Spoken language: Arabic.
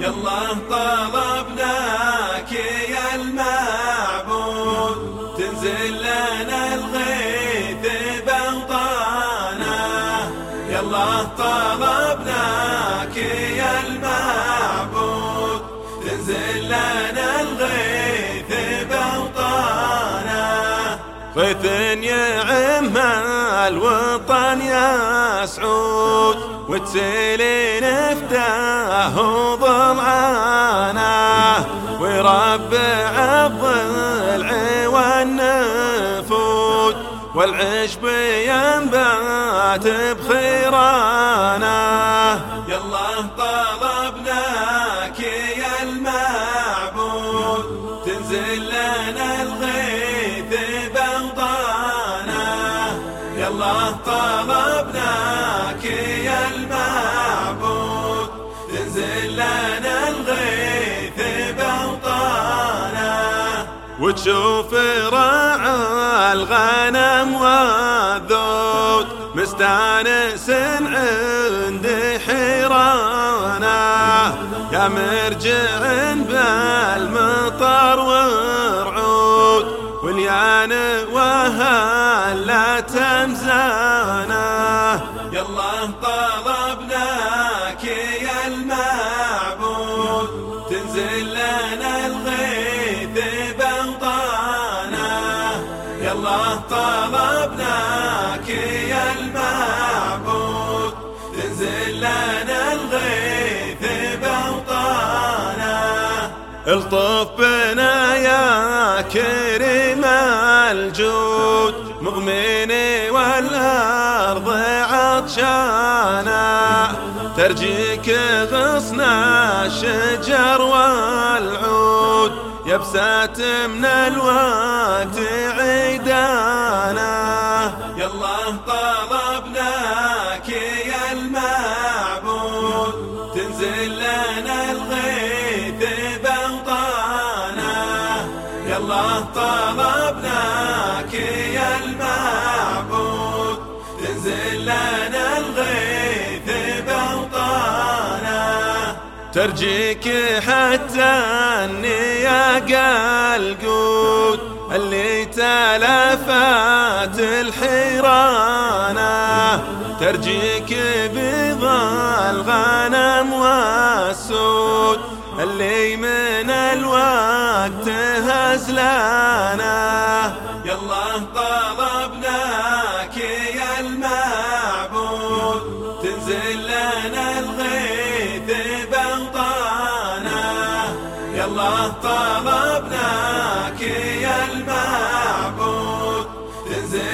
يلا طلبناك يا المعبود. تنزل لنا الغيث بوطانا يلا طلبناك يا المعبود. تنزل لنا الغيث غيث يعم الوطن يا سعود وتسيلين افتاه ضمعانا وربع الضلع والنفود والعشب ينبات بخيرانا يلا طلبناك يلا طلبناك يا المعبود. تنزل لنا الغيث بوطانا وتشوف راعى الغنم والذود. مستانس عند حيرانا يا مرجع بالمطر ورعود واليان وهلا تمزانا يلا طلبناك يا المعبود. تنزل لنا الغيث بوطانا يلا طلبناك يا المعبود. تنزل لنا الغيث بوطانا الطف بنا يا كريم الجود مغمني والأرض عطشانا. ترجيك غصن الشجر والعود يبسات من الوقت عيدانا. يلا طلبناك يا المعبود تنزل لنا طلبناك يا المعبود. تنزل لنا الغيث بوطانا ترجيك حتى النياق القود اللي تلفت الحيرانة ترجيك بيض الغنم والسود اللي من وهبت هزلانا. يلا طلبناك يا المعبود. تنزل لنا الغيث بوطانا يلا طلبناك يا المعبود. تنزل